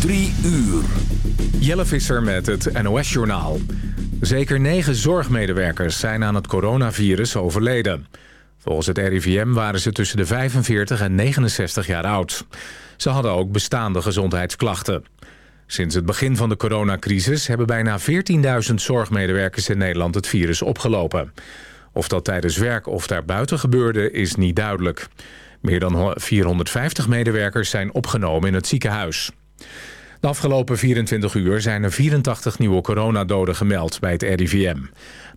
Drie uur. Jelle Visser met het NOS-journaal. Zeker negen zorgmedewerkers zijn aan het coronavirus overleden. Volgens het RIVM waren ze tussen de 45 en 69 jaar oud. Ze hadden ook bestaande gezondheidsklachten. Sinds het begin van de coronacrisis hebben bijna 14.000 zorgmedewerkers in Nederland het virus opgelopen. Of dat tijdens werk of daarbuiten gebeurde is niet duidelijk. Meer dan 450 medewerkers zijn opgenomen in het ziekenhuis. De afgelopen 24 uur zijn er 84 nieuwe coronadoden gemeld bij het RIVM.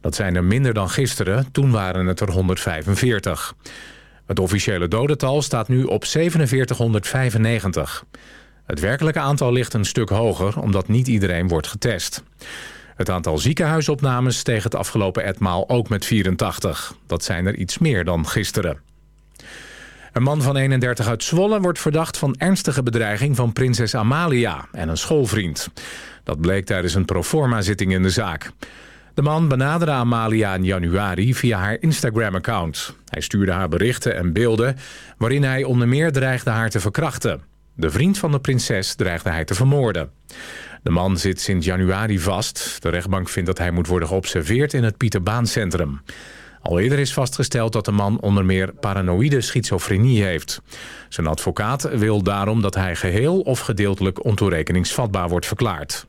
Dat zijn er minder dan gisteren, toen waren het er 145. Het officiële dodental staat nu op 4795. Het werkelijke aantal ligt een stuk hoger, omdat niet iedereen wordt getest. Het aantal ziekenhuisopnames steeg het afgelopen etmaal ook met 84. Dat zijn er iets meer dan gisteren. Een man van 31 uit Zwolle wordt verdacht van ernstige bedreiging van prinses Amalia en een schoolvriend. Dat bleek tijdens een proforma-zitting in de zaak. De man benaderde Amalia in januari via haar Instagram-account. Hij stuurde haar berichten en beelden waarin hij onder meer dreigde haar te verkrachten. De vriend van de prinses dreigde hij te vermoorden. De man zit sinds januari vast. De rechtbank vindt dat hij moet worden geobserveerd in het Pieterbaancentrum. Al eerder is vastgesteld dat de man onder meer paranoïde schizofrenie heeft. Zijn advocaat wil daarom dat hij geheel of gedeeltelijk ontoerekeningsvatbaar wordt verklaard.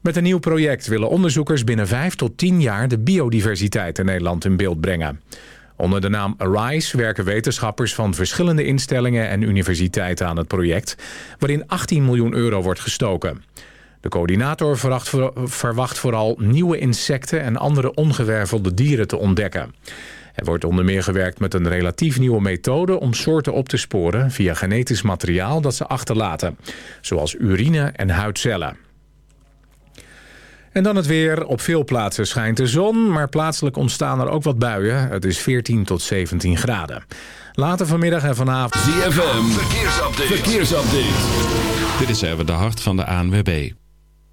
Met een nieuw project willen onderzoekers binnen 5 tot 10 jaar de biodiversiteit in Nederland in beeld brengen. Onder de naam ARISE werken wetenschappers van verschillende instellingen en universiteiten aan het project, waarin 18 miljoen euro wordt gestoken. De coördinator verwacht vooral nieuwe insecten en andere ongewervelde dieren te ontdekken. Er wordt onder meer gewerkt met een relatief nieuwe methode om soorten op te sporen via genetisch materiaal dat ze achterlaten, zoals urine en huidcellen. En dan het weer. Op veel plaatsen schijnt de zon, maar plaatselijk ontstaan er ook wat buien. Het is 14 tot 17 graden. Later vanmiddag en vanavond... ZFM, verkeersupdate. verkeersupdate. Dit is even de hart van de ANWB.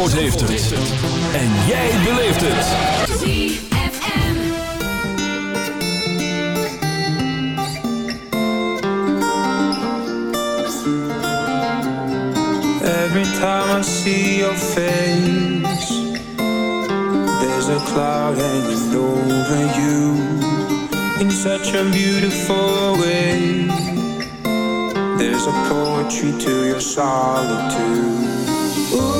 Zandvoort heeft het. En jij beleeft het. Every time I see your face There's a cloud hanging over you In such a beautiful way There's a poetry to your solitude Ooh.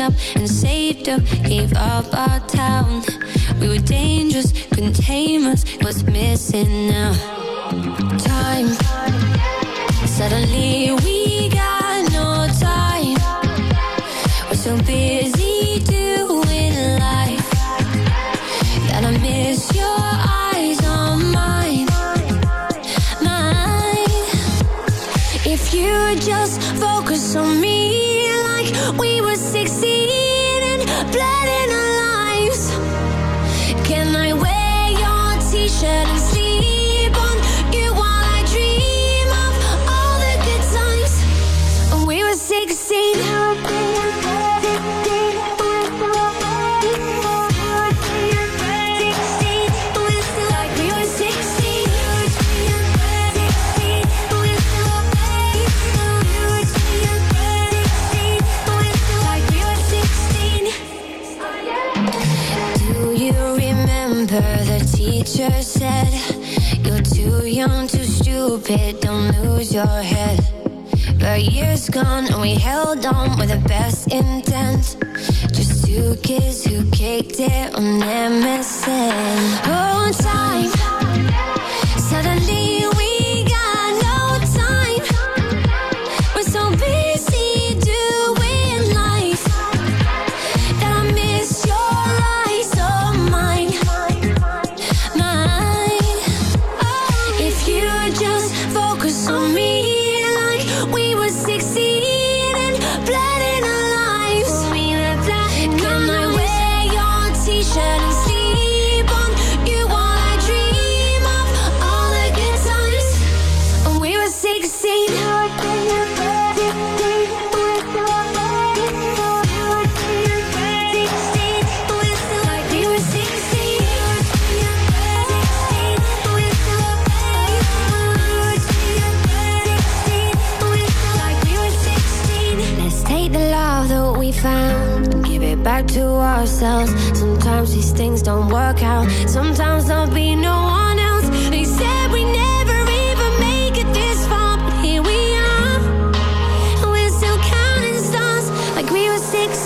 up and saved up, gave up our town. We were dangerous, couldn't tame us, what's missing now? Time, suddenly we your head. But years gone and we held on with the best intent. Just two kids who caked it on MSN. back to ourselves. Sometimes these things don't work out. Sometimes there'll be no one else. They said we never even make it this far, but here we are. We're still counting stars like we were six.